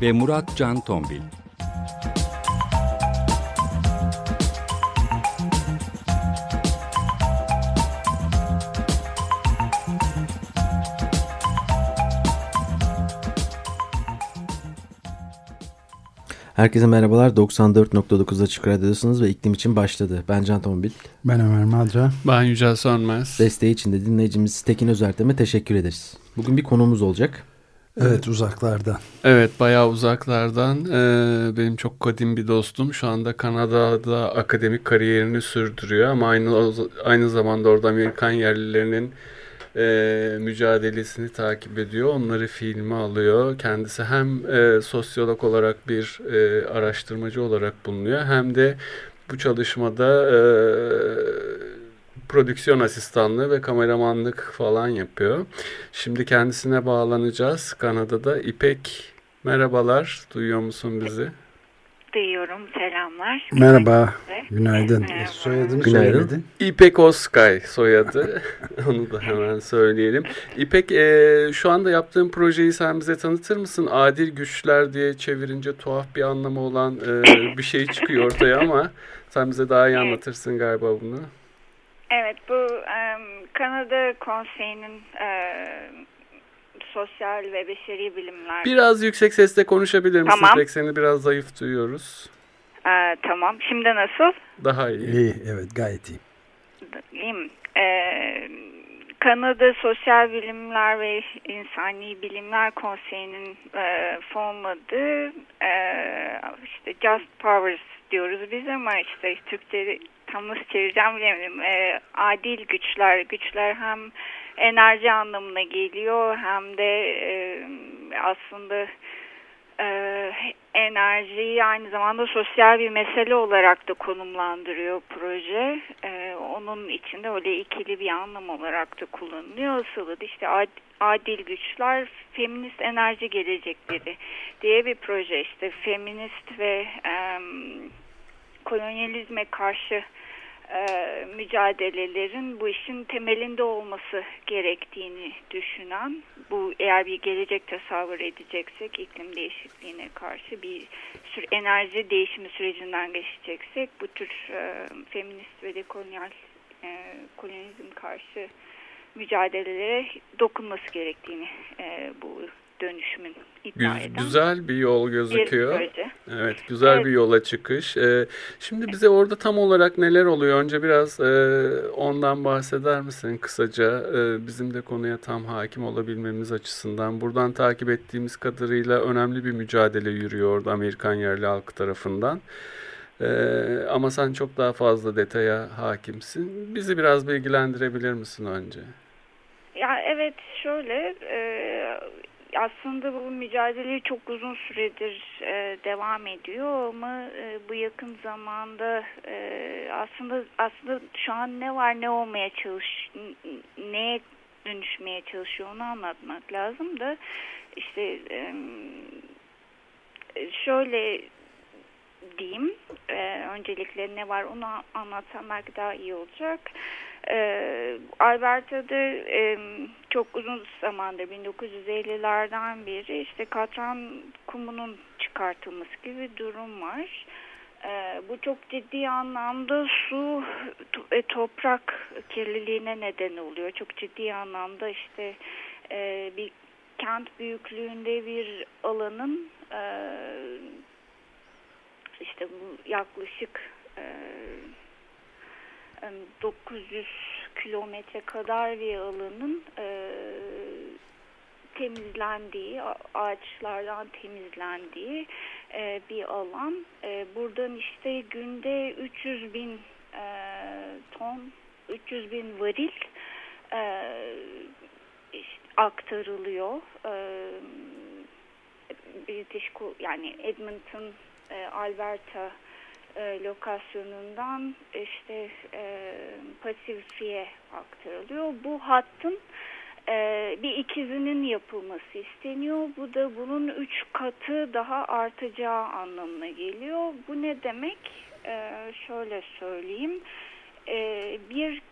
ve Murat Can Tombil. Herkese merhabalar. 94.9 Açık Radyo'dasınız ve iklim için başladı. Ben Can Tombil. Ben Ömer Madra. Ben Yücel Sönmez. Desteği için de dinleyicimiz Tekin Özertem'e teşekkür ederiz. Bugün bir konumuz olacak. Evet uzaklardan. Evet bayağı uzaklardan. Ee, benim çok kadim bir dostum. Şu anda Kanada'da akademik kariyerini sürdürüyor ama aynı aynı zamanda orada Amerikan yerlilerinin e, mücadelesini takip ediyor. Onları filme alıyor. Kendisi hem e, sosyolog olarak bir e, araştırmacı olarak bulunuyor hem de bu çalışmada e, prodüksiyon asistanlığı ve kameramanlık falan yapıyor. Şimdi kendisine bağlanacağız. Kanada'da İpek merhabalar. Duyuyor musun bizi? Duyuyorum. Selamlar. Merhaba. Günaydın. Merhaba. Soyadını Günaydın. söylemedin. İpek Oskay soyadı. Onu da hemen söyleyelim. İpek e, şu anda yaptığın projeyi sen bize tanıtır mısın? Adil güçler diye çevirince tuhaf bir anlamı olan e, bir şey çıkıyor ortaya ama sen bize daha iyi anlatırsın galiba bunu. Evet bu um, Kanada Konseyi'nin um, sosyal ve beşeri bilimler. Biraz yüksek sesle konuşabilir misin? Tamam. Pek seni biraz zayıf duyuyoruz. Ee, tamam. Şimdi nasıl? Daha iyi. İyi, evet gayet iyi. İyi mi? Ee, Kanada Sosyal Bilimler ve İnsani Bilimler Konseyi'nin e, fonladığı e, işte Just Powers diyoruz biz ama işte Türkçe tam nasıl çevireceğim bilemiyorum. E, adil güçler, güçler hem enerji anlamına geliyor hem de e, aslında e, enerjiyi aynı zamanda sosyal bir mesele olarak da konumlandırıyor proje. E, onun içinde öyle ikili bir anlam olarak da kullanılıyor. Asıl işte ad, adil güçler, feminist enerji gelecekleri diye bir proje. işte feminist ve e, kolonyalizme karşı e, mücadelelerin bu işin temelinde olması gerektiğini düşünen, bu eğer bir gelecek tasavvur edeceksek iklim değişikliğine karşı bir sür enerji değişimi sürecinden geçeceksek bu tür e, feminist ve dekolonyal e, kolonizm karşı mücadelelere dokunması gerektiğini e, bu dönüşümün iddia eden. Güzel bir yol gözüküyor. Bir evet, güzel evet. bir yola çıkış. Ee, şimdi bize orada tam olarak neler oluyor? Önce biraz e, ondan bahseder misin kısaca? E, bizim de konuya tam hakim olabilmemiz açısından. Buradan takip ettiğimiz kadarıyla önemli bir mücadele yürüyor orada Amerikan yerli halkı tarafından. Ee, ama sen çok daha fazla detaya hakimsin. Bizi biraz bilgilendirebilir misin önce? Ya evet şöyle e, aslında bu mücadele çok uzun süredir e, devam ediyor ama e, bu yakın zamanda e, aslında aslında şu an ne var ne olmaya çalış neye dönüşmeye çalışıyor onu anlatmak lazım da işte e, şöyle diyeyim e, öncelikle ne var onu anlatsam belki daha iyi olacak. Alberta'da e, çok uzun zamandır 1950'lerden beri işte katran kumunun çıkartılması gibi bir durum var. E, bu çok ciddi anlamda su ve toprak kirliliğine neden oluyor. Çok ciddi anlamda işte e, bir kent büyüklüğünde bir alanın e, işte bu yaklaşık e, 900 kilometre kadar bir alanın e, temizlendiği, ağaçlardan temizlendiği e, bir alan. E, buradan işte günde 300 bin e, ton, 300 bin varil e, işte aktarılıyor. E, British yani Edmonton, e, Alberta e, lokasyonundan işte e, Pasifik'e aktarılıyor. Bu hattın e, bir ikizinin yapılması isteniyor. Bu da bunun üç katı daha artacağı anlamına geliyor. Bu ne demek? E, şöyle söyleyeyim. E, bir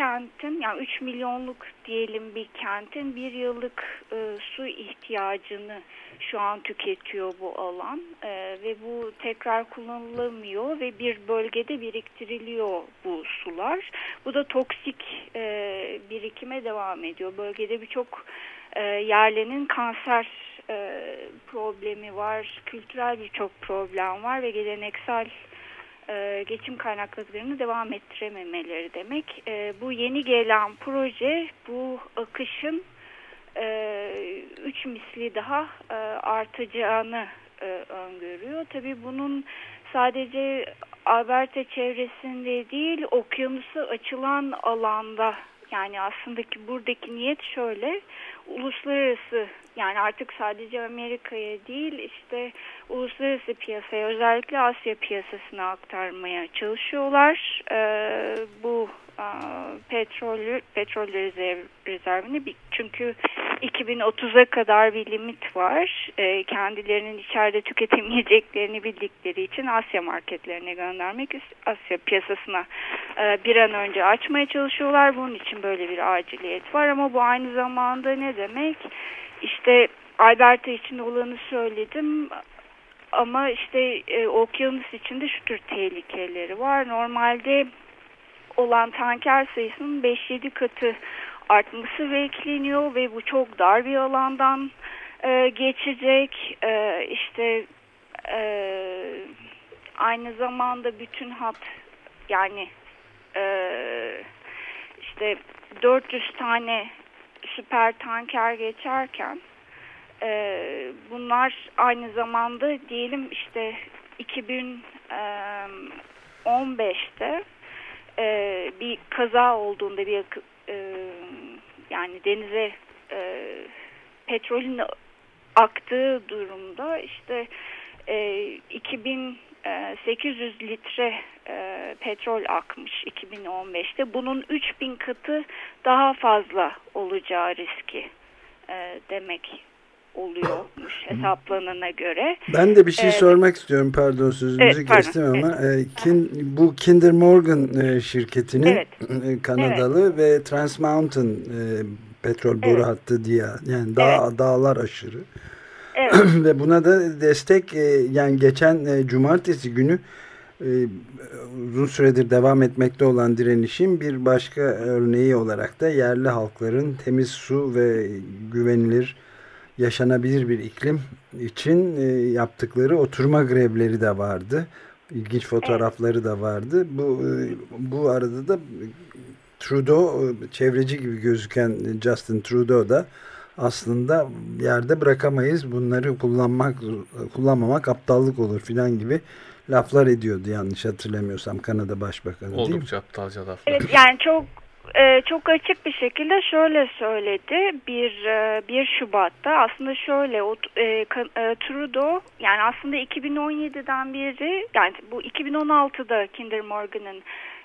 kentin yani 3 milyonluk diyelim bir kentin bir yıllık e, su ihtiyacını şu an tüketiyor bu alan e, ve bu tekrar kullanılamıyor ve bir bölgede biriktiriliyor bu sular. Bu da toksik e, birikime devam ediyor. Bölgede birçok e, yerlerin kanser e, problemi var, kültürel birçok problem var ve geleneksel e, geçim kaynaklarını devam ettirememeleri demek. E, bu yeni gelen proje bu akışın e, üç misli daha artacağını öngörüyor. Tabii bunun sadece Alberta çevresinde değil okyanusu açılan alanda yani aslında ki buradaki niyet şöyle uluslararası yani artık sadece Amerika'ya değil işte uluslararası piyasaya özellikle Asya piyasasına aktarmaya çalışıyorlar. Ee, bu petrol petrol rezerv, rezervini çünkü 2030'a kadar bir limit var. E, kendilerinin içeride tüketemeyeceklerini bildikleri için Asya marketlerine göndermek Asya piyasasına e, bir an önce açmaya çalışıyorlar. Bunun için böyle bir aciliyet var ama bu aynı zamanda ne demek? İşte Alberta için olanı söyledim ama işte e, okyanus içinde şu tür tehlikeleri var. Normalde olan tanker sayısının 5-7 katı artması bekleniyor ve bu çok dar bir alandan e, geçecek. E, işte e, aynı zamanda bütün hat yani e, işte 400 tane süper tanker geçerken e, bunlar aynı zamanda diyelim işte 2015'te e, bir kaza olduğunda bir e, yani denize e, petrolün aktığı durumda işte e, 2800 litre e, petrol akmış 2015'te. Bunun 3000 katı daha fazla olacağı riski e, demek oluyormuş hesaplanana göre. Ben de bir şey ee, sormak istiyorum. Pardon sözünüzü evet, kestim pardon, ama evet. e, kin, bu Kinder Morgan e, şirketinin Evet. e, Kanadalı ve Trans Mountain e, petrol boru Evet. hattı diye yani dağ, dağlar aşırı. Evet. ve buna da destek e, yani geçen e, cumartesi günü e, uzun süredir devam etmekte olan direnişin bir başka örneği olarak da yerli halkların temiz su ve güvenilir yaşanabilir bir iklim için yaptıkları oturma grevleri de vardı. İlginç fotoğrafları da vardı. Bu bu arada da Trudeau çevreci gibi gözüken Justin Trudeau da aslında yerde bırakamayız. Bunları kullanmak kullanmamak aptallık olur filan gibi laflar ediyordu yanlış hatırlamıyorsam Kanada Başbakanı değil mi? Oldukça aptalca laflar. Evet yani çok e, çok açık bir şekilde şöyle söyledi. Bir e, 1 Şubat'ta aslında şöyle o e, e, Trudeau yani aslında 2017'den beri yani bu 2016'da Kinder Morgan'ın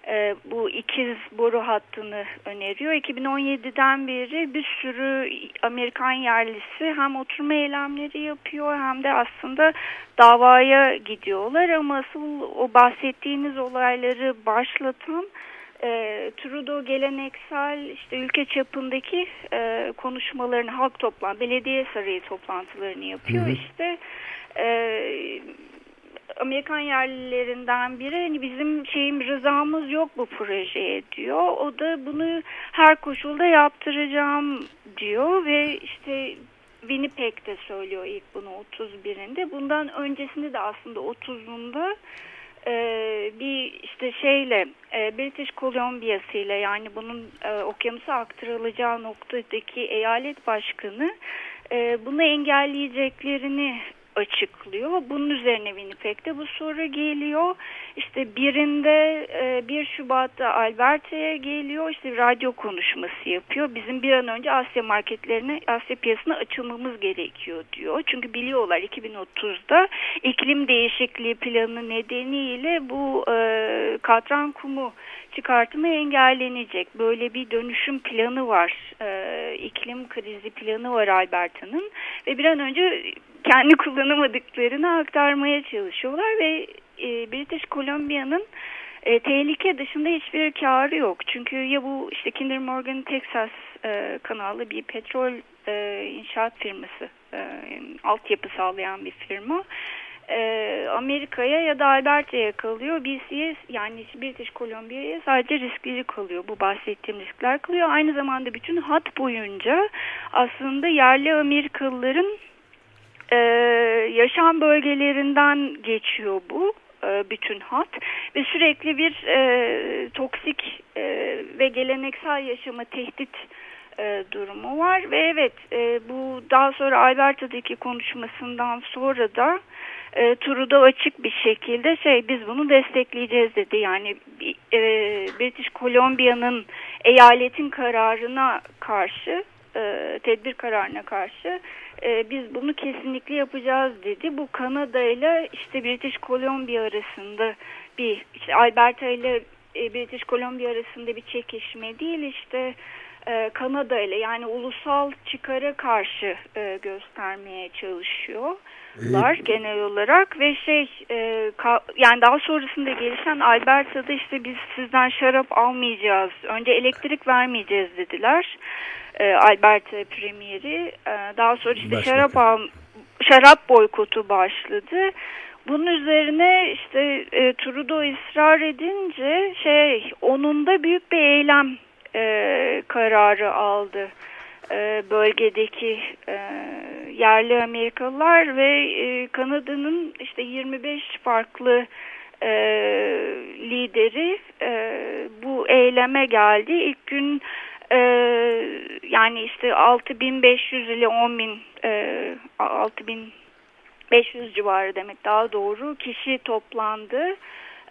e, bu ikiz boru hattını öneriyor. 2017'den beri bir sürü Amerikan yerlisi hem oturma eylemleri yapıyor hem de aslında davaya gidiyorlar ama asıl o bahsettiğiniz olayları başlatan e, Trudeau geleneksel işte ülke çapındaki e, konuşmalarını halk toplan belediye sarayı toplantılarını yapıyor Hı hı. işte e, Amerikan yerlilerinden biri hani bizim şeyim rızamız yok bu projeye diyor. O da bunu her koşulda yaptıracağım diyor ve işte Winnipeg de söylüyor ilk bunu 31'inde. Bundan öncesinde de aslında 30'unda e, bir işte şeyle e, British Columbia'sı ile yani bunun e, okyanusa aktarılacağı noktadaki eyalet başkanı e, bunu engelleyeceklerini açıklıyor. Bunun üzerine Winnipeg'de bu soru geliyor. İşte birinde 1 e, Şubat'ta Alberta'ya geliyor. İşte radyo konuşması yapıyor. Bizim bir an önce Asya marketlerine, Asya piyasasına açılmamız gerekiyor diyor. Çünkü biliyorlar 2030'da iklim değişikliği planı nedeniyle bu e, katran kumu çıkartımı engellenecek. Böyle bir dönüşüm planı var. E, iklim krizi planı var Alberta'nın ve bir an önce kendi kullanamadıklarını aktarmaya çalışıyorlar ve e, British Columbia'nın e, tehlike dışında hiçbir karı yok. Çünkü ya bu işte Kinder Morgan Texas e, kanalı bir petrol e, inşaat firması, e, altyapı sağlayan bir firma. E, Amerika'ya ya da Alberta'ya kalıyor. BC'ye yani British Columbia'ya sadece riskleri kalıyor. Bu bahsettiğim riskler kalıyor. Aynı zamanda bütün hat boyunca aslında yerli Amerikalıların e, yaşam bölgelerinden geçiyor bu e, bütün hat ve sürekli bir e, toksik e, ve geleneksel yaşama tehdit e, durumu var ve evet e, bu daha sonra Alberta'daki konuşmasından sonra da e, Trudeau açık bir şekilde şey biz bunu destekleyeceğiz dedi. Yani e, British Columbia'nın eyaletin kararına karşı e, tedbir kararına karşı e, biz bunu kesinlikle yapacağız dedi. Bu Kanada ile işte British Columbia arasında bir işte Alberta ile e, British Columbia arasında bir çekişme değil işte e, Kanada ile yani ulusal çıkara karşı e, göstermeye çalışıyorlar evet. genel olarak ve şey e, ka, yani daha sonrasında gelişen Alberta'da işte biz sizden şarap almayacağız önce elektrik vermeyeceğiz dediler e, Alberta premieri e, daha sonra işte Başbakan. şarap al, şarap boykotu başladı bunun üzerine işte e, Trudeau ısrar edince şey onun da büyük bir eylem e, kararı aldı e, bölgedeki e, yerli Amerikalılar ve e, Kanada'nın işte 25 farklı e, lideri e, bu eyleme geldi. İlk gün e, yani işte 6500 ile 10000 e, 6500 civarı demek daha doğru kişi toplandı.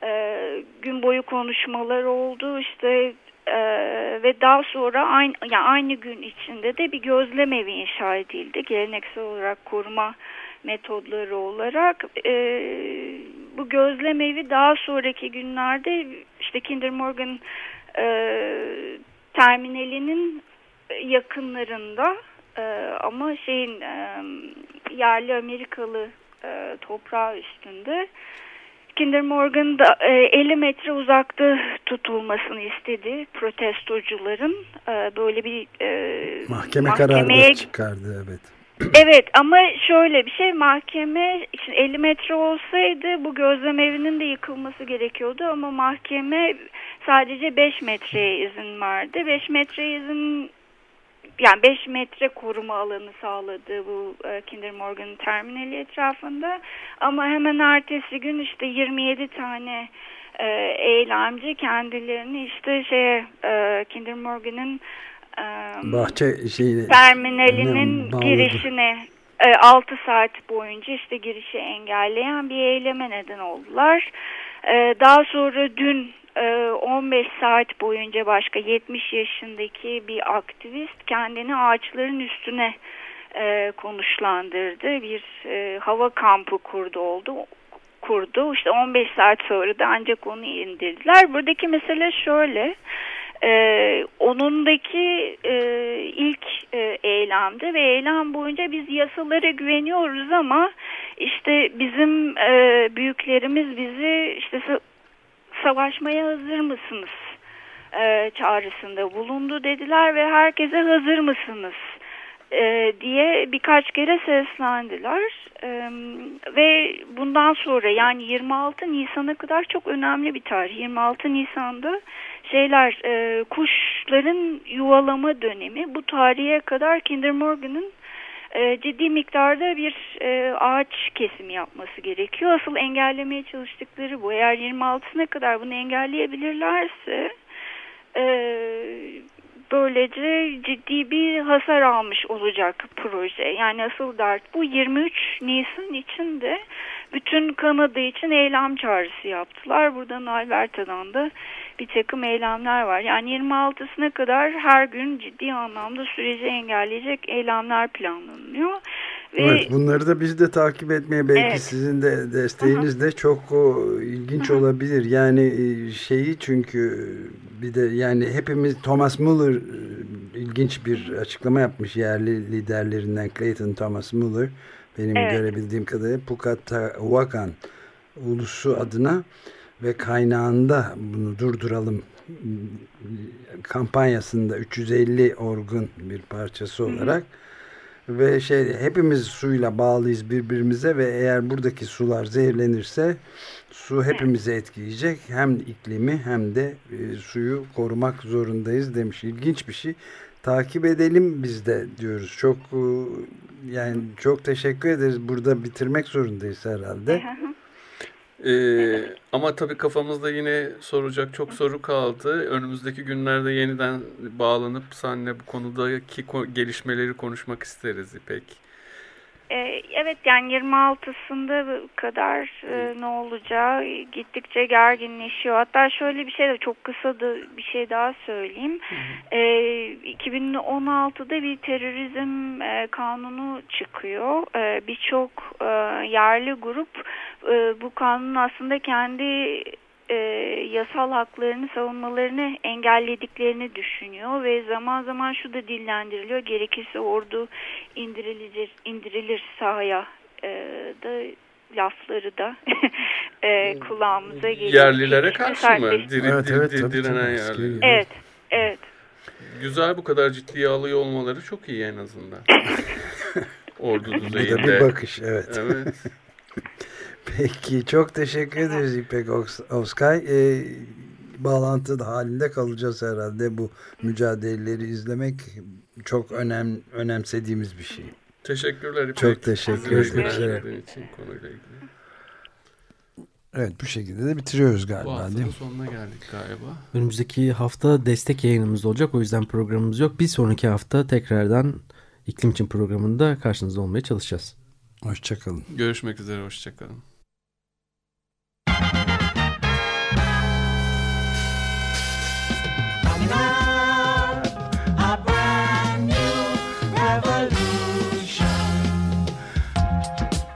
E, gün boyu konuşmalar oldu. İşte ee, ve daha sonra aynı yani aynı gün içinde de bir gözlem evi inşa edildi. Geleneksel olarak koruma metodları olarak e, bu gözlem evi daha sonraki günlerde işte Kinder Morgan e, terminalinin yakınlarında e, ama şeyin e, yerli Amerikalı e, toprağı üstünde Kinder Morgan da e, 50 metre uzakta tutulmasını istedi protestocuların. E, böyle bir e, mahkeme kararı çıkardı evet. Evet ama şöyle bir şey mahkeme için 50 metre olsaydı bu gözlem evinin de yıkılması gerekiyordu ama mahkeme sadece 5 metreye izin verdi. 5 metre izin yani 5 metre koruma alanı sağladı bu e, Kinder Morgan terminali etrafında. Ama hemen ertesi gün işte 27 tane e, eylemci kendilerini işte şeye e, Kinder Morgan'ın bahçe şeyi terminalinin girişine e, 6 saat boyunca işte girişi engelleyen bir eyleme neden oldular. E, daha sonra dün 15 ee, saat boyunca başka 70 yaşındaki bir aktivist kendini ağaçların üstüne e, konuşlandırdı. Bir e, hava kampı kurdu oldu kurdu. İşte 15 saat sonra da ancak onu indirdiler. Buradaki mesele şöyle. Ee, onundaki e, ilk e, eylemdi ve eylem boyunca biz yasalara güveniyoruz ama işte bizim e, büyüklerimiz bizi işte savaşmaya hazır mısınız e, çağrısında bulundu dediler ve herkese hazır mısınız e, diye birkaç kere seslendiler. E, ve bundan sonra yani 26 Nisan'a kadar çok önemli bir tarih. 26 Nisan'da şeyler e, kuşların yuvalama dönemi bu tarihe kadar Kinder Morgan'ın e, ciddi miktarda bir e, ağaç kesimi yapması gerekiyor. Asıl engellemeye çalıştıkları bu. Eğer 26'sına kadar bunu engelleyebilirlerse e, böylece ciddi bir hasar almış olacak proje. Yani asıl dert bu 23 Nisan için de bütün Kanada için eylem çağrısı yaptılar. Buradan Alberta'dan da bir takım eylemler var. Yani 26'sına kadar her gün ciddi anlamda süreci engelleyecek eylemler planlanıyor. Ve, evet, bunları da biz de takip etmeye belki evet. sizin de desteğiniz de çok o, ilginç olabilir. Yani e, şeyi çünkü bir de yani hepimiz Thomas Muller e, ilginç bir açıklama yapmış yerli liderlerinden Clayton Thomas Muller benim evet. görebildiğim kadarıyla Pukatawakan ulusu adına ve kaynağında bunu durduralım kampanyasında 350 orgun bir parçası olarak hı hı. ve şey hepimiz suyla bağlıyız birbirimize ve eğer buradaki sular zehirlenirse su hepimizi etkileyecek hem iklimi hem de e, suyu korumak zorundayız demiş ilginç bir şey takip edelim biz de diyoruz çok e, yani çok teşekkür ederiz burada bitirmek zorundayız herhalde. Ee, ama tabii kafamızda yine soracak çok soru kaldı. Önümüzdeki günlerde yeniden bağlanıp seninle bu konudaki gelişmeleri konuşmak isteriz İpek. Ee, evet yani 26'sında kadar e, ne olacağı gittikçe gerginleşiyor. Hatta şöyle bir şey de çok kısa da bir şey daha söyleyeyim. E, 2016'da bir terörizm e, kanunu çıkıyor. E, Birçok e, yerli grup e, bu kanunun aslında kendi e, yasal haklarını savunmalarını engellediklerini düşünüyor ve zaman zaman şu da dillendiriliyor gerekirse ordu indirilir, indirilir sahaya e, da lafları da e, kulağımıza geliyor. Yerlilere karşı mı? Diri, evet, evet, dir, direnen yerli. Evet, evet. Güzel bu kadar ciddiye alıyor olmaları çok iyi en azından. Ordu düzeyinde. Bir bakış, evet. Evet. Peki çok teşekkür ederiz İpek Oskay. Ee, bağlantı halinde kalacağız herhalde bu mücadeleleri izlemek çok önem önemsediğimiz bir şey. Teşekkürler İpek. Çok teşekkür ilgili. Evet bu şekilde de bitiriyoruz galiba bu haftanın sonuna geldik galiba. Önümüzdeki hafta destek yayınımız olacak o yüzden programımız yok. Bir sonraki hafta tekrardan iklim için programında karşınızda olmaya çalışacağız. Hoşçakalın. Görüşmek üzere hoşçakalın.